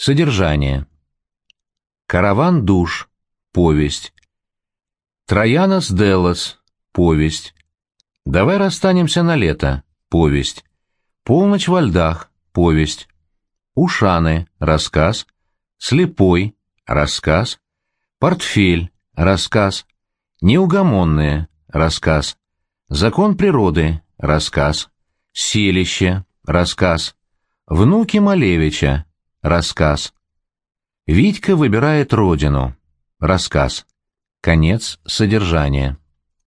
Содержание. Караван душ. Повесть. Троянос Делос. Повесть. Давай расстанемся на лето. Повесть. Полночь во льдах. Повесть. Ушаны. Рассказ. Слепой. Рассказ. Портфель. Рассказ. Неугомонные. Рассказ. Закон природы. Рассказ. Селище. Рассказ. Внуки Малевича. Рассказ. Витька выбирает родину. Рассказ. Конец содержания.